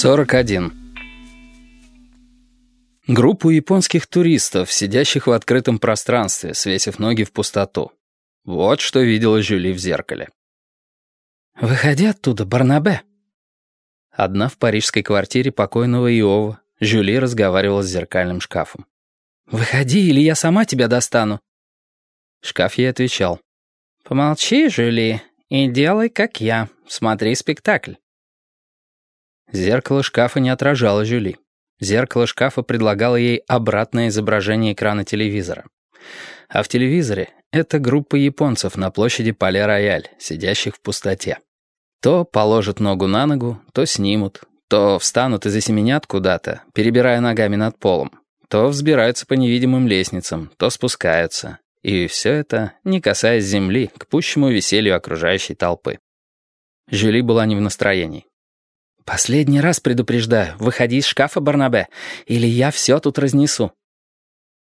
41. Группу японских туристов, сидящих в открытом пространстве, свесив ноги в пустоту. Вот что видела Жюли в зеркале. «Выходи оттуда, Барнабе!» Одна в парижской квартире покойного Иова, Жюли разговаривала с зеркальным шкафом. «Выходи, или я сама тебя достану!» Шкаф ей отвечал. «Помолчи, Жюли, и делай, как я. Смотри спектакль». Зеркало шкафа не отражало Жюли. Зеркало шкафа предлагало ей обратное изображение экрана телевизора. А в телевизоре это группа японцев на площади Пале-Рояль, сидящих в пустоте. То положат ногу на ногу, то снимут, то встанут и засеменят куда-то, перебирая ногами над полом, то взбираются по невидимым лестницам, то спускаются. И все это, не касаясь земли, к пущему веселью окружающей толпы. Жюли была не в настроении. «Последний раз предупреждаю, выходи из шкафа, Барнабе, или я все тут разнесу».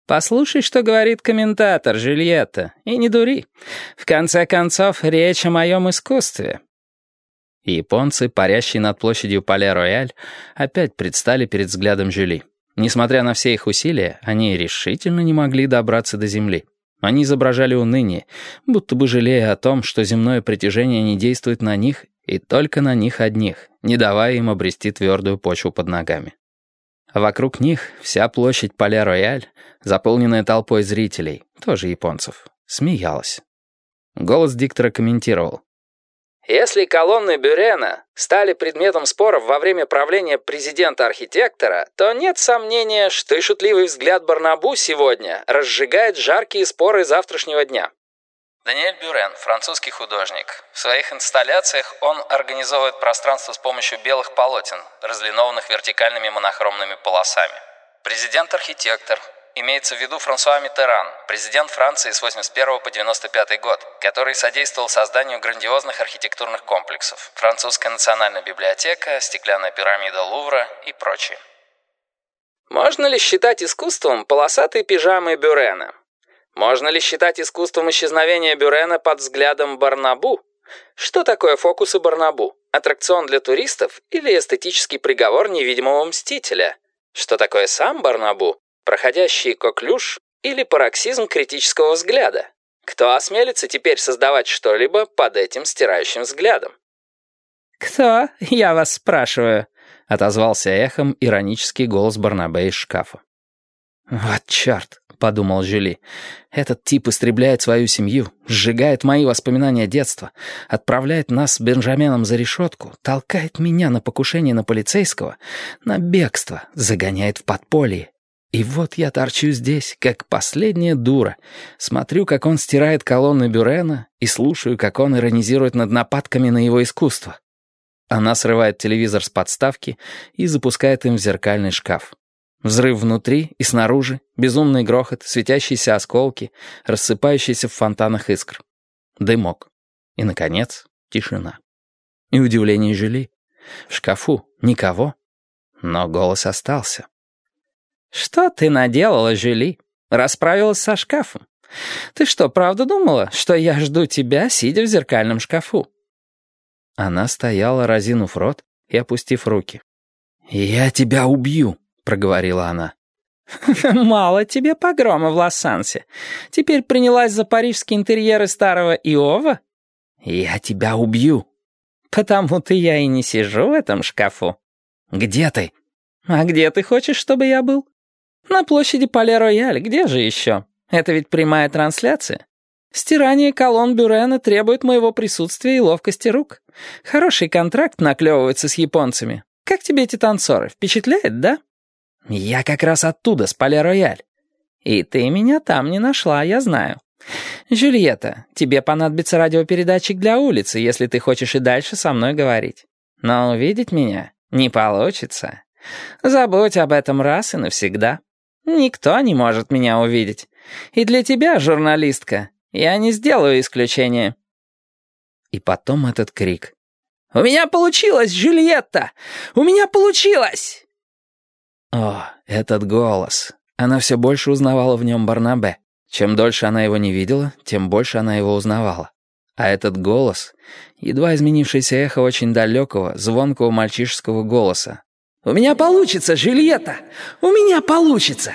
«Послушай, что говорит комментатор, Жюльетта, и не дури. В конце концов, речь о моем искусстве». японцы, парящие над площадью Пале-Рояль, опять предстали перед взглядом Жюли. Несмотря на все их усилия, они решительно не могли добраться до земли. Они изображали уныние, будто бы жалея о том, что земное притяжение не действует на них и только на них одних, не давая им обрести твердую почву под ногами. вокруг них вся площадь Поля-Рояль, заполненная толпой зрителей, тоже японцев, смеялась. Голос диктора комментировал. Если колонны Бюрена стали предметом споров во время правления президента-архитектора, то нет сомнения, что и шутливый взгляд Барнабу сегодня разжигает жаркие споры завтрашнего дня. Даниэль Бюрен, французский художник. В своих инсталляциях он организовывает пространство с помощью белых полотен, разлинованных вертикальными монохромными полосами. Президент-архитектор. Имеется в виду Франсуа Миттеран, президент Франции с 81 по 95 год, который содействовал созданию грандиозных архитектурных комплексов. Французская национальная библиотека, стеклянная пирамида Лувра и прочее. Можно ли считать искусством полосатые пижамы Бюрена? Можно ли считать искусством исчезновения Бюрена под взглядом Барнабу? Что такое фокусы Барнабу? Аттракцион для туристов или эстетический приговор невидимого мстителя? Что такое сам Барнабу? Проходящий коклюш или пароксизм критического взгляда? Кто осмелится теперь создавать что-либо под этим стирающим взглядом? «Кто? Я вас спрашиваю», — отозвался эхом иронический голос Барнабе из шкафа. «Вот черт!» — подумал Жюли. «Этот тип истребляет свою семью, сжигает мои воспоминания детства, отправляет нас с Бенджаменом за решетку, толкает меня на покушение на полицейского, на бегство, загоняет в подполье. И вот я торчу здесь, как последняя дура, смотрю, как он стирает колонны Бюрена и слушаю, как он иронизирует над нападками на его искусство». Она срывает телевизор с подставки и запускает им в зеркальный шкаф. Взрыв внутри и снаружи, безумный грохот, светящиеся осколки, рассыпающиеся в фонтанах искр. Дымок. И, наконец, тишина. И удивление Жюли. В шкафу никого. Но голос остался. «Что ты наделала, Жюли? Расправилась со шкафом? Ты что, правда думала, что я жду тебя, сидя в зеркальном шкафу?» Она стояла, разинув рот и опустив руки. «Я тебя убью!» Проговорила она. «Мало тебе погрома в Лос-Ансе. Теперь принялась за парижские интерьеры старого Иова?» «Я тебя убью». «Потому-то я и не сижу в этом шкафу». «Где ты?» «А где ты хочешь, чтобы я был?» «На площади Пале-Рояль. Где же еще? Это ведь прямая трансляция. Стирание колонн Бюрена требует моего присутствия и ловкости рук. Хороший контракт наклевывается с японцами. Как тебе эти танцоры? Впечатляет, да?» «Я как раз оттуда, с Пале-Рояль». «И ты меня там не нашла, я знаю. Жюльетта, тебе понадобится радиопередатчик для улицы, если ты хочешь и дальше со мной говорить. Но увидеть меня не получится. Забудь об этом раз и навсегда. Никто не может меня увидеть. И для тебя, журналистка, я не сделаю исключения». И потом этот крик. «У меня получилось, Жюльетта! У меня получилось!» О, этот голос. Она все больше узнавала в нем Барнабе. Чем дольше она его не видела, тем больше она его узнавала. А этот голос — едва изменившееся эхо очень далекого, звонкого мальчишеского голоса. «У меня получится, Жюльетта! У меня получится!»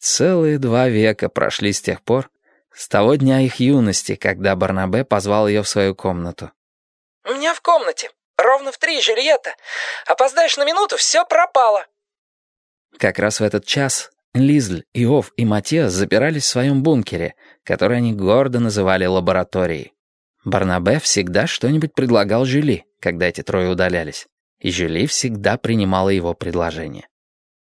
Целые два века прошли с тех пор, с того дня их юности, когда Барнабе позвал ее в свою комнату. «У меня в комнате. Ровно в три, Жюльетта. Опоздаешь на минуту, все пропало». Как раз в этот час Лизль, Иов и Матиас запирались в своем бункере, который они гордо называли лабораторией. Барнабе всегда что-нибудь предлагал Жюли, когда эти трое удалялись, и Жюли всегда принимала его предложение.